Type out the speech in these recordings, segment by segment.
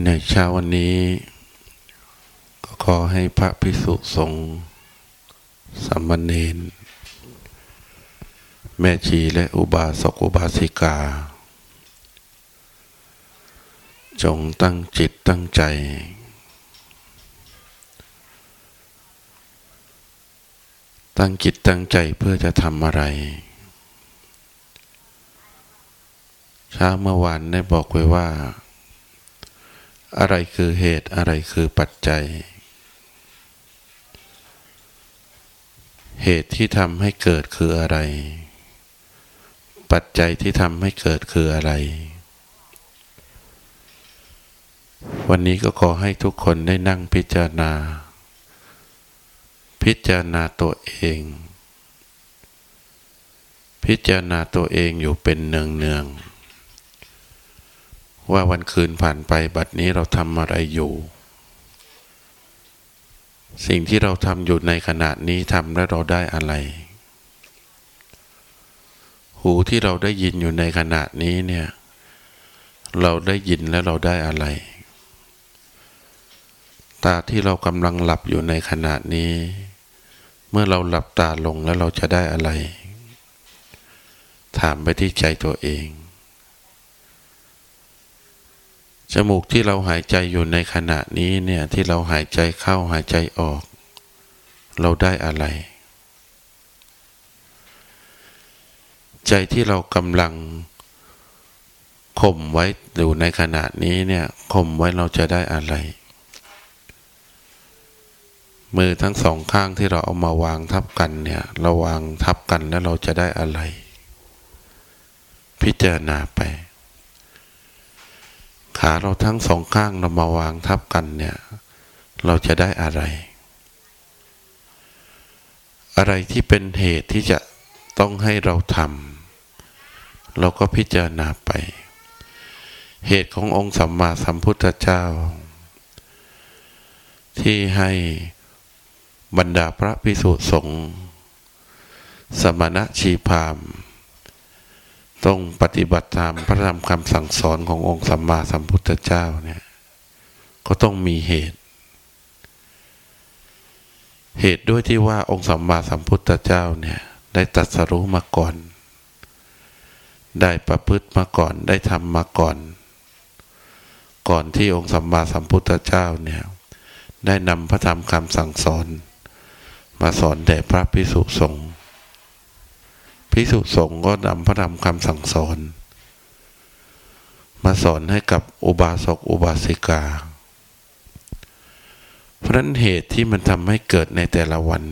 ในเช้าวันนี้ ก็ขอให้พระพิสุสงฆ์สัมมเนนแม่ชีและอุบาสกอุบาสิกา จงตั้งจิตตั้งใจ ตั้งจิตตั้งใจเพื่อจะทำอะไรเช้าเมื่อวานได้บอกไว้ว่า อะไรคือเหตุอะไรคือปัจจัย เหตุที่ทำให้เกิดคืออะไร ปัจจัยที่ทำให้เกิดคืออะไร วันนี้ก็ขอให้ทุกคนได้นั่งพิจารณา พิจารณาตัวเอง พิจารณาตัวเองอยู่เป็นเนืองเนือง ว่าวันคืนผ่านไปบัดนี้เราทำอะไรอยู่ สิ่งที่เราทำอยู่ในขณะนี้ทำแล้วเราได้อะไร หูที่เราได้ยินอยู่ในขณะนี้เนี่ยเราได้ยินแล้วเราได้อะไร ตาที่เรากำลังหลับอยู่ในขณะนี้ เมื่อเราหลับตาลงแล้วเราจะได้อะไร ถามไปที่ใจตัวเอง จมูกที่เราหายใจอยู่ในขณะนี้เนี่ยที่เราหายใจเข้าหายใจออก เราได้อะไร ใจที่เรากำลังข่มไว้อยู่ในขณะนี้เนี่ยข่มไว้เราจะได้อะไร มือทั้งสองข้างที่เราเอามาวางทับกันเนี่ยเราวางทับกันแล้วเราจะได้อะไร พิจารณาไป ขาเราทั้งสองข้างเรามาวางทับกันเนี่ย เราจะได้อะไร อะไรที่เป็นเหตุที่จะต้องให้เราทำเราก็พิจารณาไป เหตุขององค์สัมมาสัมพุทธเจ้า ที่ให้บรรดาพระพิสุสงฆ์สมณะชีพาม ต้องปฏิบัติตามพระธรรมคำสั่งสอนขององค์สัมมาสัมพุทธเจ้าเนี่ย ก็ต้องมีเหตุ เหตุด้วยที่ว่าองค์สัมมาสัมพุทธเจ้าเนี่ย ได้ตัดสรู้มาก่อน ได้ประพฤติมาก่อน ได้ทำมาก่อน ก่อนที่องค์สัมมาสัมพุทธเจ้าเนี่ย ได้นำพระธรรมคำสั่งสอน มาสอนแด่พระพิสุสงฆ์ พิสุสงฆ์ก็นำพระธรรมคำสั่งสอน มาสอนให้กับอุบาสกอุบาสิกา เพราะนั้นเหตุที่มันทำให้เกิดในแต่ละวัน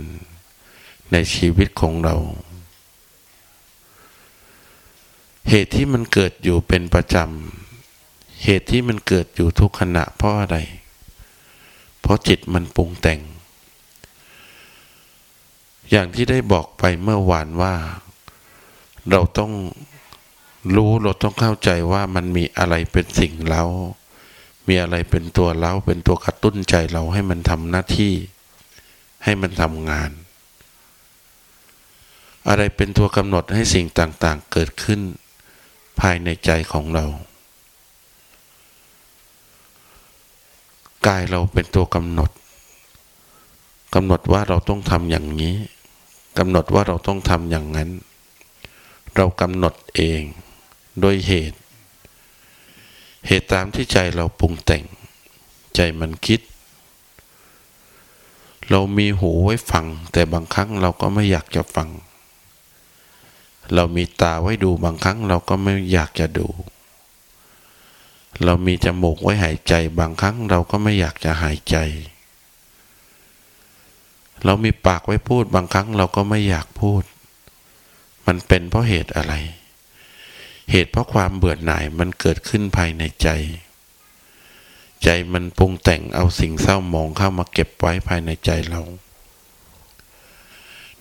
ในชีวิตของเรา เหตุที่มันเกิดอยู่เป็นประจำ เหตุที่มันเกิดอยู่ทุกขณะเพราะอะไร เพราะจิตมันปรุงแต่ง อย่างที่ได้บอกไปเมื่อวานว่า เราต้องรู้เราต้องเข้าใจว่ามันมีอะไรเป็นสิ่งเล้ามีอะไรเป็นตัวเล้าเป็นตัวกระตุ้นใจเราให้มันทำหน้าที่ ให้มันทำงาน อะไรเป็นตัวกำหนดให้สิ่งต่างๆ เกิดขึ้น ภายในใจของเรา กายเราเป็นตัวกำหนดกำหนดว่าเราต้องทำอย่างนี้กำหนดว่าเราต้องทำอย่างนั้น เรากำหนดเองโดยเหตุ เหตุตามที่ใจเราปรุงแต่ง ใจมันคิด เรามีหูไว้ฟัง แต่บางครั้งเราก็ไม่อยากจะฟัง เรามีตาไว้ดูบางครั้งเราก็ไม่อยากจะดู เรามีจมูกไว้หายใจ บางครั้งเราก็ไม่อยากจะหายใจ เรามีปากไว้พูดบางครั้งเราก็ไม่อยากพูด มันเป็นเพราะเหตุอะไร เหตุเพราะความเบื่อหน่ายมันเกิดขึ้นภายในใจ ใจมันปรุงแต่งเอาสิ่งเศร้ามองเข้ามาเก็บไว้ภายในใจเรา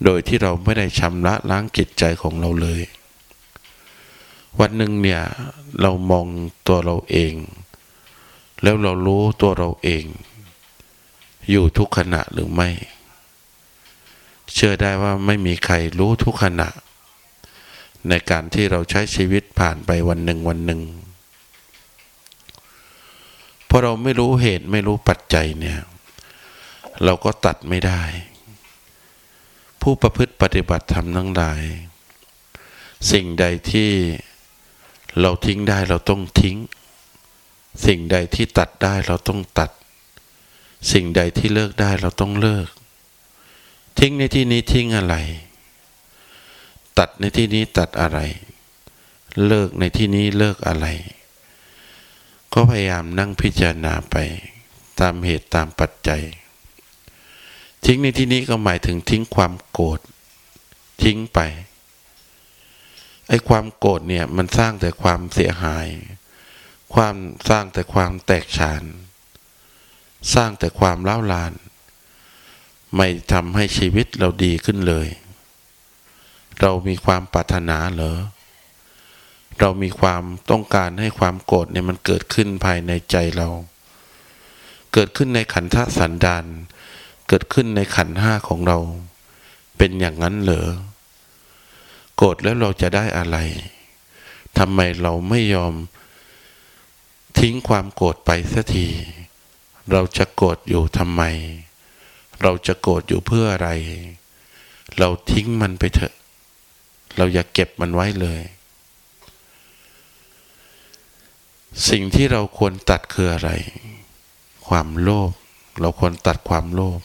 โดยที่เราไม่ได้ชำระล้างจิตใจของเราเลย วันหนึ่งเนี่ยเรามองตัวเราเอง แล้วเรารู้ตัวเราเอง อยู่ทุกขณะหรือไม่เชื่อได้ว่าไม่มีใครรู้ทุกขณะ ในการที่เราใช้ชีวิตผ่านไปวันหนึ่งวันหนึ่งเพอเราไม่รู้เหตุไม่รู้ปัจจัยเนี่ย เราก็ตัดไม่ได้ ผู้ประพฤติปฏิบัติธรรมทั้งหลาย สิ่งใดที่เราทิ้งได้เราต้องทิ้ง สิ่งใดที่ตัดได้เราต้องตัด สิ่งใดที่เลิกได้เราต้องเลิก ทิ้งในที่นี้ทิ้งอะไร ตัดในที่นี้ตัดอะไร เลิกในที่นี้เลิกอะไร ก็พยายามนั่งพิจารณาไป ตามเหตุตามปัจจัย ทิ้งในที่นี้ก็หมายถึงทิ้งความโกรธทิ้งไปไอ้ความโกรธเนี่ยมันสร้างแต่ความเสียหาย ความสร้างแต่ความแตกฉาน สร้างแต่ความเล้าลาน ไม่ทำให้ชีวิตเราดีขึ้นเลย เรามีความปรารถนาเหรอ เรามีความต้องการให้ความโกรธเนี่ยมันเกิดขึ้นภายในใจเรา เกิดขึ้นในขันธสันดานเกิดขึ้นในขันห้าของเรา เป็นอย่างนั้นเหรอ โกรธแล้วเราจะได้อะไรทำไมเราไม่ยอม ทิ้งความโกรธไปสักที เราจะโกรธอยู่ทำไม เราจะโกรธอยู่เพื่ออะไร เราทิ้งมันไปเถอะ เราอย่าเก็บมันไว้เลย สิ่งที่เราควรตัดคืออะไร ความโลภเราควรตัดความโลภ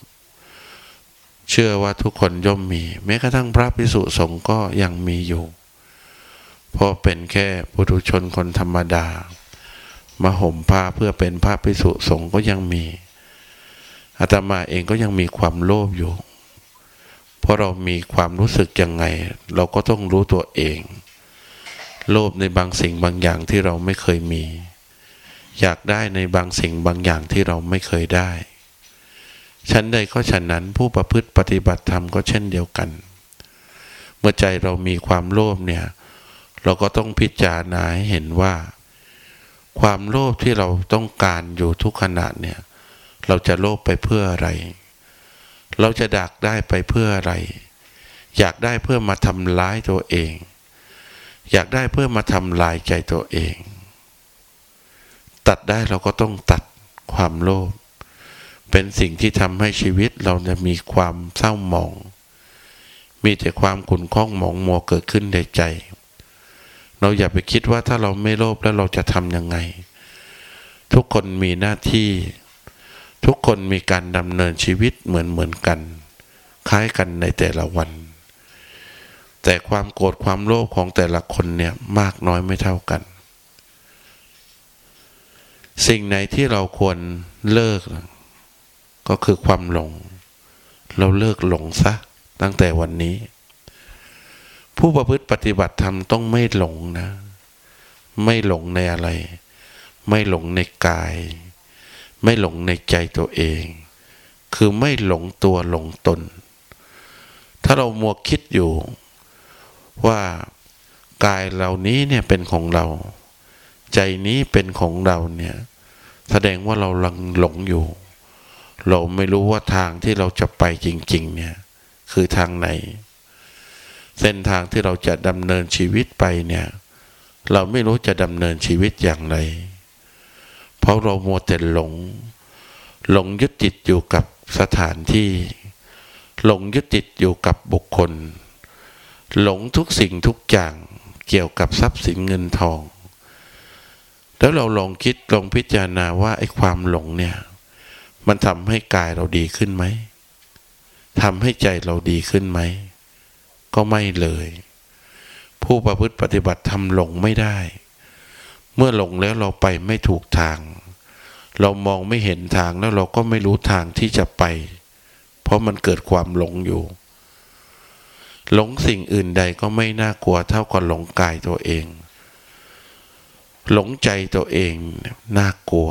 เชื่อว่าทุกคนย่อมมี แม้กระทั่งพระพิสุสงฆ์ก็ยังมีอยู่เพราะเป็นแค่ปุถุชนคนธรรมดา มาห่มผ้าเพื่อเป็นพระพิสุสงฆ์ก็ยังมีอาตมาเองก็ยังมีความโลภอยู่ เพราะเรามีความรู้สึกยังไง เราก็ต้องรู้ตัวเอง โลภในบางสิ่งบางอย่างที่เราไม่เคยมี อยากได้ในบางสิ่งบางอย่างที่เราไม่เคยได้ชั้นใดก็ฉันนั้นผู้ประพฤติปฏิบัติธรรมก็เช่นเดียวกัน เมื่อใจเรามีความโลภเนี่ย เราก็ต้องพิจารณาให้เห็นว่า ความโลภที่เราต้องการอยู่ทุกขณะเนี่ย เราจะโลภไปเพื่ออะไร เราจะดักได้ไปเพื่ออะไร อยากได้เพื่อมาทำร้ายตัวเอง อยากได้เพื่อมาทำลายใจตัวเอง ตัดได้เราก็ต้องตัดความโลภเป็นสิ่งที่ทำให้ชีวิตเราจะมีความเศร้าหมอง มีแต่ความขุ่นข้องหมองมัวเกิดขึ้นในใจ เราอย่าไปคิดว่าถ้าเราไม่โลภแล้วเราจะทำยังไง ทุกคนมีหน้าที่ ทุกคนมีการดำเนินชีวิตเหมือนเหมือนกัน คล้ายกันในแต่ละวัน แต่ความโกรธความโลภของแต่ละคนเนี่ยมากน้อยไม่เท่ากัน สิ่งไหนที่เราควรเลิก ก็คือความหลง เราเลิกหลงซะตั้งแต่วันนี้ ผู้ประพฤติปฏิบัติธรรมต้องไม่หลงนะ ไม่หลงในอะไร ไม่หลงในกาย ไม่หลงในใจตัวเอง คือไม่หลงตัวหลงตน ถ้าเรามัวคิดอยู่ ว่ากายเหล่านี้เนี่ยเป็นของเรา ใจนี้เป็นของเราเนี่ยแสดงว่าเราลังหลงอยู่ เราไม่รู้ว่าทางที่เราจะไปจริง ๆ เนี่ย คือทางไหน เส้นทางที่เราจะดำเนินชีวิตไปเนี่ย เราไม่รู้จะดำเนินชีวิตอย่างไร เพราะเรามัวแต่หลง หลงยึดติดอยู่กับสถานที่ หลงยึดติดอยู่กับบุคคล หลงทุกสิ่งทุกอย่างเกี่ยวกับทรัพย์สินเงินทอง แล้วเราลองคิดลองพิจารณาว่าไอ้ความหลงเนี่ย มันทำให้กายเราดีขึ้นไหมทำให้ใจเราดีขึ้นไหม ก็ไม่เลย ผู้ประพฤติปฏิบัติทำหลงไม่ได้ เมื่อหลงแล้วเราไปไม่ถูกทาง เรามองไม่เห็นทางแล้วเราก็ไม่รู้ทางที่จะไป เพราะมันเกิดความหลงอยู่ หลงสิ่งอื่นใดก็ไม่น่ากลัวเท่ากับหลงกายตัวเอง หลงใจตัวเองน่ากลัว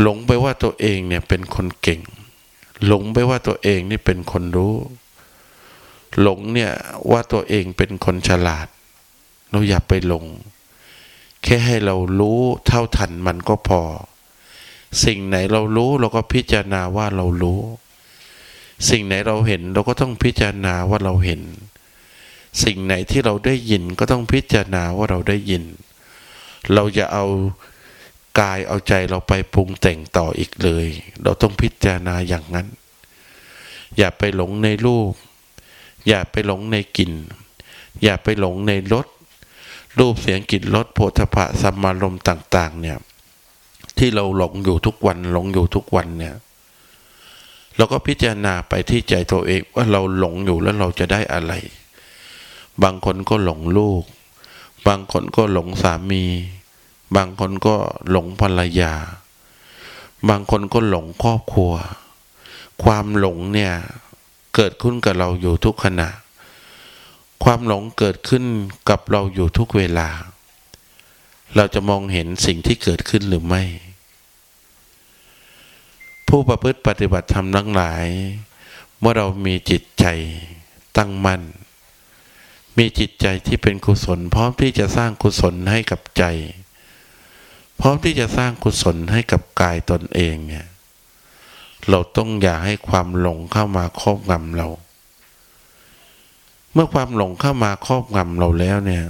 หลงไปว่าตัวเองเนี่ยเป็นคนเก่ง หลงไปว่าตัวเองนี่เป็นคนรู้ หลงเนี่ยว่าตัวเองเป็นคนฉลาด เราอย่าไปหลง แค่ให้เรารู้เท่าทันมันก็พอ สิ่งไหนเรารู้เราก็พิจารณาว่าเรารู้ สิ่งไหนเราเห็นเราก็ต้องพิจารณาว่าเราเห็น สิ่งไหนที่เราได้ยินก็ต้องพิจารณาว่าเราได้ยิน เราจะเอากายเอาใจเราไปปรุงแต่งต่ออีกเลย เราต้องพิจารณาอย่างนั้น อย่าไปหลงในรูป อย่าไปหลงในกลิ่น อย่าไปหลงในรส รูปเสียงกลิ่นรสโพธพะสัมมารมต่าง ๆ เนี่ย ที่เราหลงอยู่ทุกวันหลงอยู่ทุกวันเนี่ยเราก็พิจารณาไปที่ใจตัวเองว่าเราหลงอยู่แล้วเราจะได้อะไร บางคนก็หลงลูก บางคนก็หลงสามี บางคนก็หลงภรรยา บางคนก็หลงครอบครัว ความหลงเนี่ย เกิดขึ้นกับเราอยู่ทุกขณะ ความหลงเกิดขึ้นกับเราอยู่ทุกเวลา เราจะมองเห็นสิ่งที่เกิดขึ้นหรือไม่ ผู้ประพฤติปฏิบัติธรรมทั้งหลาย เมื่อเรามีจิตใจตั้งมั่น มีจิตใจที่เป็นกุศล พร้อมที่จะสร้างกุศลให้กับใจ พร้อมที่จะสร้างกุศลให้กับกายตนเองเนี่ยเราต้องอย่าให้ความหลงเข้ามาครอบงำเรา เมื่อความหลงเข้ามาครอบงำเราแล้วเนี่ย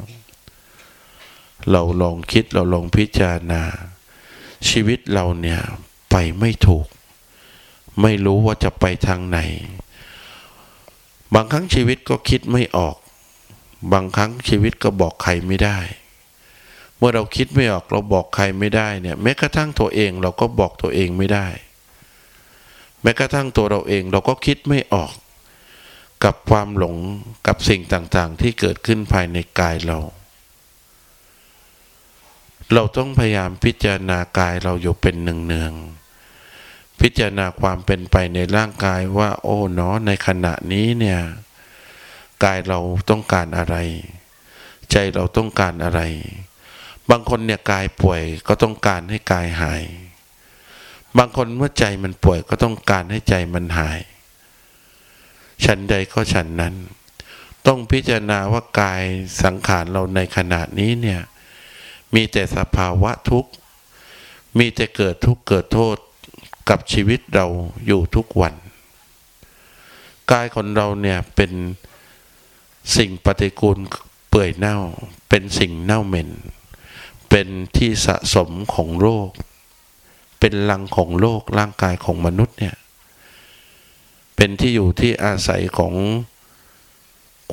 เราลองคิดเราลองพิจารณา ชีวิตเราเนี่ยไปไม่ถูก ไม่รู้ว่าจะไปทางไหน บางครั้งชีวิตก็คิดไม่ออก บางครั้งชีวิตก็บอกใครไม่ได้ เมื่อเราคิดไม่ออกเราบอกใครไม่ได้เนี่ยแม้กระทั่งตัวเองเราก็บอกตัวเองไม่ได้ แม้กระทั่งตัวเราเองเราก็คิดไม่ออก กับความหลงกับสิ่งต่างๆ ที่เกิดขึ้นภายในกายเรา เราต้องพยายามพิจารณากายเราอยู่เป็นหนึ่งเนืองพิจารณาความเป็นไปในร่างกายว่า โอ้เนาะในขณะนี้เนี่ยกายเราต้องการอะไร ใจเราต้องการอะไร บางคนเนี่ยกายป่วยก็ต้องการให้กายหาย บางคนเมื่อใจมันป่วยก็ต้องการให้ใจมันหาย ฉันใดก็ฉันนั้น ต้องพิจารณาว่ากายสังขารเราในขณะนี้เนี่ย มีแต่สภาวะทุกข์ มีแต่เกิดทุกข์เกิดโทษกับชีวิตเราอยู่ทุกวัน กายของเราเนี่ยเป็นสิ่งปฏิกูลเปื่อยเน่า เป็นสิ่งเน่าเหม็น เป็นที่สะสมของโรค เป็นลังของโลกร่างกายของมนุษย์เนี่ย เป็นที่อยู่ที่อาศัยของ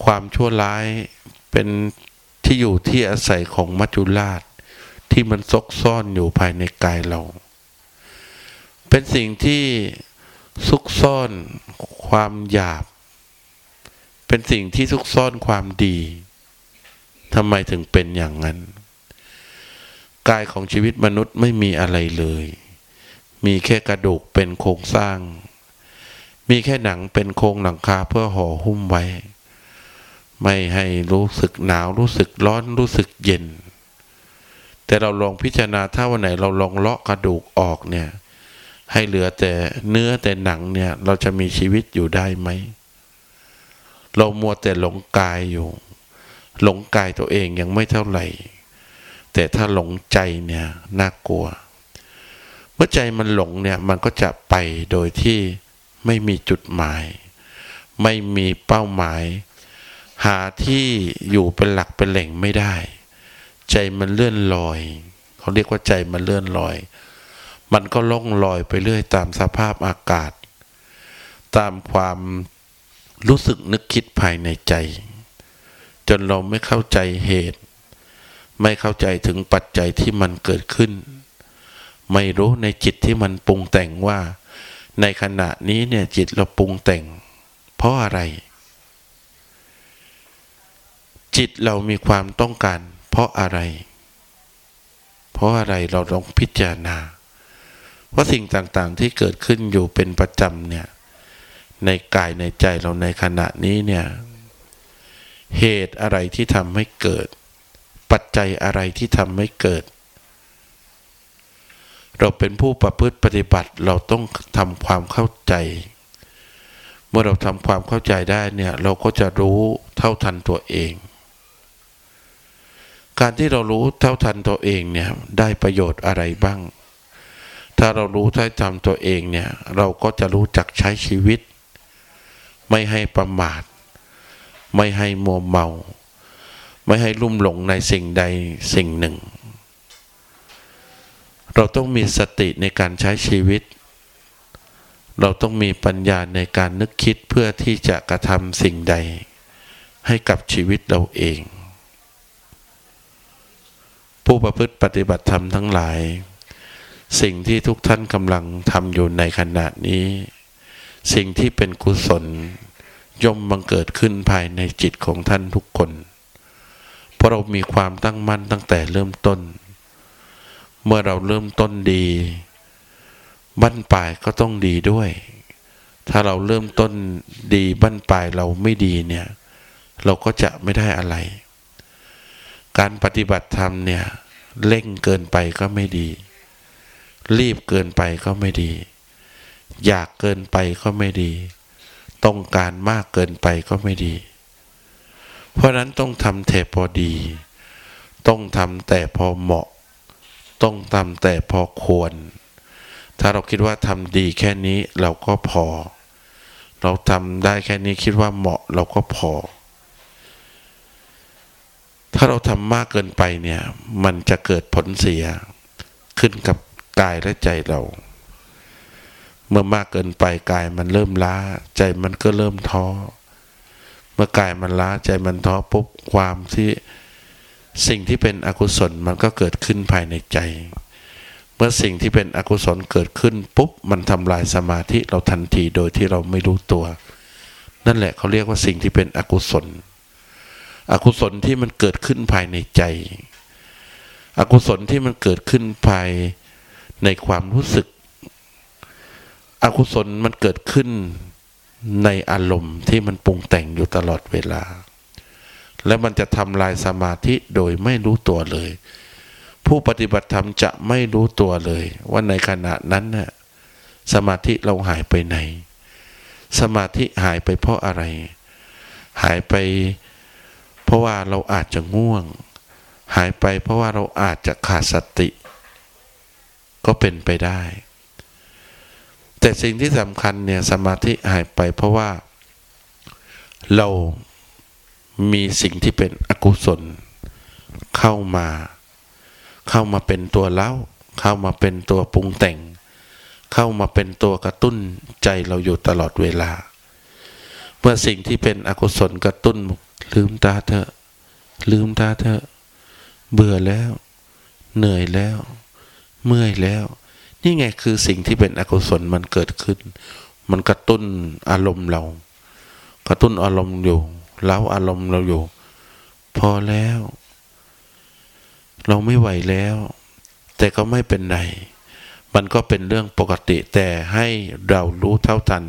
ความชั่วร้ายเป็นที่อยู่ที่อาศัยของมัจจุราช ที่มันซกซ่อนอยู่ภายในกายเรา เป็นสิ่งที่ซุกซ่อนความหยาบ เป็นสิ่งที่ซุกซ่อนความดีทำไมถึงเป็นอย่างนั้น กายของชีวิตมนุษย์ไม่มีอะไรเลย มีแค่กระดูกเป็นโครงสร้าง มีแค่หนังเป็นโครงหนังคาเพื่อห่อหุ้มไว้ ไม่ให้รู้สึกหนาวรู้สึกร้อนรู้สึกเย็น แต่เราลองพิจารณาถ้าวันไหนเราลองเลาะกระดูกออกเนี่ย ให้เหลือแต่เนื้อแต่หนังเนี่ย เราจะมีชีวิตอยู่ได้ไหม เรามัวแต่หลงกายอยู่ หลงกายตัวเองยังไม่เท่าไหร่ แต่ถ้าหลงใจเนี่ยน่ากลัว เมื่อใจมันหลงเนี่ยมันก็จะไปโดยที่ ไม่มีจุดหมาย ไม่มีเป้าหมาย หาที่อยู่เป็นหลักเป็นแหล่งไม่ได้ ใจมันเลื่อนลอย เขาเรียกว่าใจมันเลื่อนลอย มันก็ล่องลอยไปเรื่อยตามสภาพอากาศ ตามความรู้สึกนึกคิดภายในใจ จนเราไม่เข้าใจเหตุ ไม่เข้าใจถึงปัจจัยที่มันเกิดขึ้น ไม่รู้ในจิตที่มันปรุงแต่งว่า ในขณะนี้เนี่ยจิตเราปรุงแต่ง เพราะอะไร จิตเรามีความต้องการ เพราะอะไร เพราะอะไรเราต้องพิจารณาว่าสิ่งต่างๆที่เกิดขึ้นอยู่เป็นประจำเนี่ยในกายในใจเราในขณะนี้เนี่ยเหตุอะไรที่ทำให้เกิด ปัจจัยอะไรที่ทำให้เกิด เราเป็นผู้ประพฤติปฏิบัติเราต้องทำความเข้าใจ เมื่อเราทำความเข้าใจได้เนี่ยเราก็จะรู้เท่าทันตัวเอง การที่เรารู้เท่าทันตัวเองเนี่ยได้ประโยชน์อะไรบ้าง ถ้าเรารู้ท่าทันตัวเองเนี่ยเราก็จะรู้จักใช้ชีวิต ไม่ให้ประมาท ไม่ให้มัวเมา ไม่ให้ลุ่มหลงในสิ่งใดสิ่งหนึ่ง เราต้องมีสติในการใช้ชีวิต เราต้องมีปัญญาในการนึกคิดเพื่อที่จะกระทำสิ่งใด ให้กับชีวิตเราเอง ผู้ประพฤติปฏิบัติธรรมทั้งหลาย สิ่งที่ทุกท่านกำลังทำอยู่ในขณะนี้ สิ่งที่เป็นกุศล ย่อมบังเกิดขึ้นภายในจิตของท่านทุกคน เพราะเรามีความตั้งมั่นตั้งแต่เริ่มต้น เมื่อเราเริ่มต้นดี บั้นปลายก็ต้องดีด้วย ถ้าเราเริ่มต้นดีบั้นปลายเราไม่ดีเนี่ย เราก็จะไม่ได้อะไร การปฏิบัติธรรมเนี่ยเร่งเกินไปก็ไม่ดี รีบเกินไปก็ไม่ดี อยากเกินไปก็ไม่ดี ต้องการมากเกินไปก็ไม่ดี เพราะนั้นต้องทำแต่พอดี ต้องทำแต่พอเหมาะ ต้องทำแต่พอควร ถ้าเราคิดว่าทำดีแค่นี้เราก็พอ เราทำได้แค่นี้คิดว่าเหมาะเราก็พอ ถ้าเราทำมากเกินไปเนี่ย มันจะเกิดผลเสียขึ้นกับกายและใจเรา เมื่อมากเกินไปกายมันเริ่มล้า ใจมันก็เริ่มท้อ เมื่อกายมันล้าใจมันท้อปุ๊บความที่ สิ่งที่เป็นอกุศลมันก็เกิดขึ้นภายในใจ เมื่อสิ่งที่เป็นอกุศลเกิดขึ้นปุ๊บมันทำลายสมาธิเราทันทีโดยที่เราไม่รู้ตัว นั่นแหละเขาเรียกว่าสิ่งที่เป็นอกุศล อกุศลที่มันเกิดขึ้นภายในใจ อกุศลที่มันเกิดขึ้นภายในความรู้สึก อกุศลมันเกิดขึ้นในอารมณ์ที่มันปรุงแต่งอยู่ตลอดเวลา และมันจะทำลายสมาธิโดยไม่รู้ตัวเลย ผู้ปฏิบัติธรรมจะไม่รู้ตัวเลย ว่าในขณะนั้นน่ะสมาธิเราหายไปไหน สมาธิหายไปเพราะอะไร หายไป เพราะว่าเราอาจจะง่วง หายไปเพราะว่าเราอาจจะขาดสติ ก็เป็นไปได้ แต่สิ่งที่สำคัญเนี่ยสมาธิหายไปเพราะว่าเรา มีสิ่งที่เป็นอกุศล เข้ามา เข้ามาเป็นตัวเล้าเข้ามาเป็นตัวปรุงแต่ง เข้ามาเป็นตัวกระตุ้นใจเราอยู่ตลอดเวลา เมื่อสิ่งที่เป็นอกุศลกระตุ้นลืมตาเถอะ ลืมตาเถอะ เบื่อแล้ว เหนื่อยแล้ว เมื่อยแล้ว นี่ไงคือสิ่งที่เป็นอกุศลมันเกิดขึ้น มันกระตุ้นอารมณ์เรา กระตุ้นอารมณ์อยู่ เล้าอารมณ์เราอยู่ พอแล้ว เราไม่ไหวแล้ว แต่ก็ไม่เป็นไรมันก็เป็นเรื่องปกติแต่ให้เรารู้เท่าทัน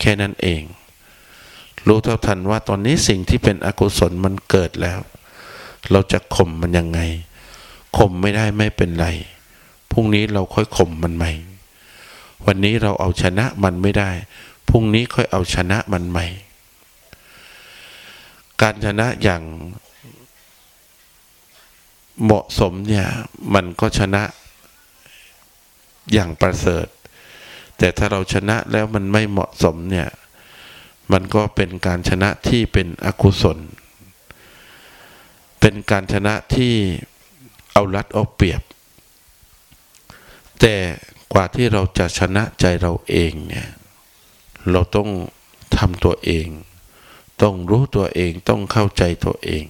แค่นั้นเอง รู้เท่าทันว่าตอนนี้สิ่งที่เป็นอกุศลมันเกิดแล้ว เราจะข่มมันยังไงข่มไม่ได้ไม่เป็นไรพรุ่งนี้เราค่อยข่มมันใหม่ วันนี้เราเอาชนะมันไม่ได้ พรุ่งนี้ค่อยเอาชนะมันใหม่ การชนะอย่างเหมาะสมเนี่ย มันก็ชนะอย่างประเสริฐ แต่ถ้าเราชนะแล้วมันไม่เหมาะสมเนี่ย มันก็เป็นการชนะที่เป็นอกุศล เป็นการชนะที่เอารัดเอาเปรียบ แต่กว่าที่เราจะชนะใจเราเองเนี่ย เราต้องทำตัวเอง ต้องรู้ตัวเองต้องเข้าใจตัวเอง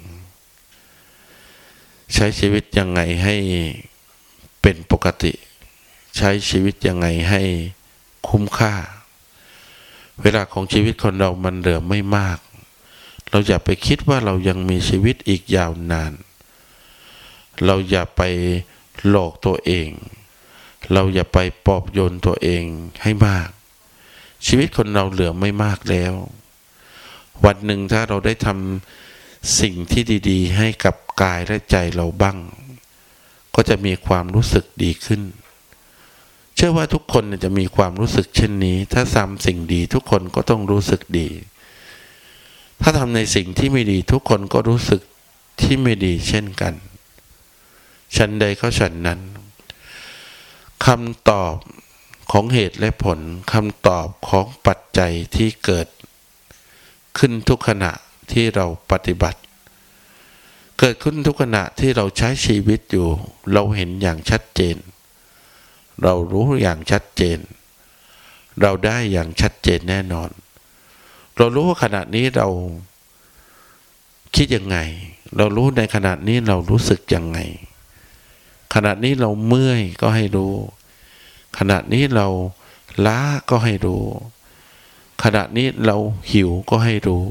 ใช้ชีวิตยังไงให้เป็นปกติ ใช้ชีวิตยังไงให้คุ้มค่า เวลาของชีวิตคนเรามันเหลือไม่มาก เราอย่าไปคิดว่าเรายังมีชีวิตอีกยาวนาน เราอย่าไปหลอกตัวเอง เราอย่าไปปอบโยนตัวเองให้มาก ชีวิตคนเราเหลือไม่มากแล้ว วันหนึ่งถ้าเราได้ทำสิ่งที่ดี ๆ ให้กับกายและใจเราบ้าง ก็จะมีความรู้สึกดีขึ้น เชื่อว่าทุกคนจะมีความรู้สึกเช่นนี้ ถ้าทำสิ่งดีทุกคนก็ต้องรู้สึกดี ถ้าทำในสิ่งที่ไม่ดีทุกคนก็รู้สึกที่ไม่ดีเช่นกัน ฉันใดเขาฉันนั้นคำตอบของเหตุและผลคำตอบของปัจจัยที่เกิด ขึ้นทุกขณะที่เราปฏิบัติ เกิดขึ้นทุกขณะที่เราใช้ชีวิตอยู่ เราเห็นอย่างชัดเจน เรารู้อย่างชัดเจน เราได้อย่างชัดเจนแน่นอน เรารู้ว่าขณะนี้เราคิดยังไง เรารู้ในขณะนี้เรารู้สึกยังไง ขณะนี้เราเมื่อยก็ให้รู้ ขณะนี้เราล้าก็ให้รู้ ขณะนี้เราหิวก็ให้รู้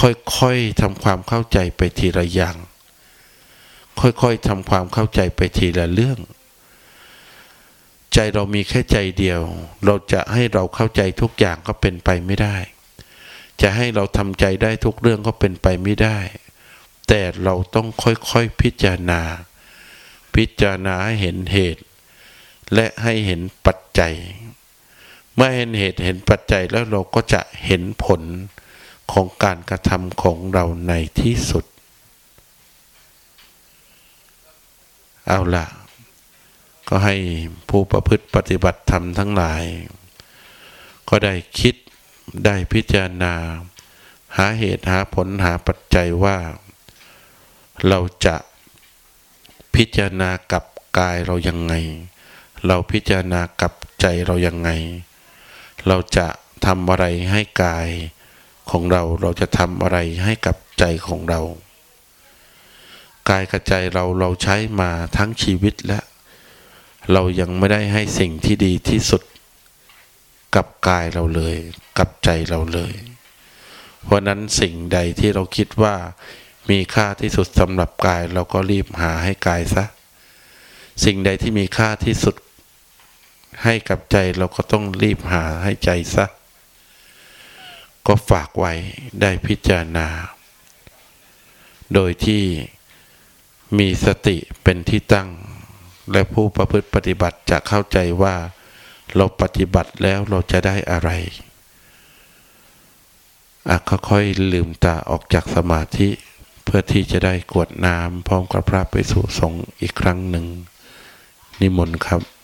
ค่อยๆทำความเข้าใจไปทีละอย่าง ค่อยๆทำความเข้าใจไปทีละเรื่อง ใจเรามีแค่ใจเดียว เราจะให้เราเข้าใจทุกอย่างก็เป็นไปไม่ได้ จะให้เราทำใจได้ทุกเรื่องก็เป็นไปไม่ได้ แต่เราต้องค่อยๆพิจารณา พิจารณาให้เห็นเหตุ และให้เห็นปัจจัย เมื่อเห็นเหตุเห็นปัจจัยแล้วเราก็จะเห็นผลของการกระทำของเราในที่สุด เอาละ ก็ให้ผู้ประพฤติปฏิบัติธรรมทั้งหลาย ก็ได้คิดได้พิจารณา หาเหตุหาผลหาปัจจัยว่า เราจะพิจารณากับกายเรายังไง เราพิจารณากับใจเรายังไง เราจะทำอะไรให้กายของเรา เราจะทำอะไรให้กับใจของเรา กายกับใจเราเราใช้มาทั้งชีวิตแล้วเรายังไม่ได้ให้สิ่งที่ดีที่สุด กับกายเราเลย กับใจเราเลย เพราะนั้นสิ่งใดที่เราคิดว่ามีค่าที่สุดสำหรับกายเราก็รีบหาให้กายซะ สิ่งใดที่มีค่าที่สุด ให้กับใจเราก็ต้องรีบหาให้ใจซะ ก็ฝากไว้ได้พิจารณา โดยที่มีสติเป็นที่ตั้ง และผู้ประพฤติปฏิบัติจะเข้าใจว่าเราปฏิบัติแล้วเราจะได้อะไรอะค่อยๆลืมตาออกจากสมาธิ เพื่อที่จะได้กวดน้ำพร้อมกับพระไปสู่สงฆ์อีกครั้งหนึ่ง นิมนต์ครับ